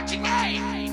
fatiguei!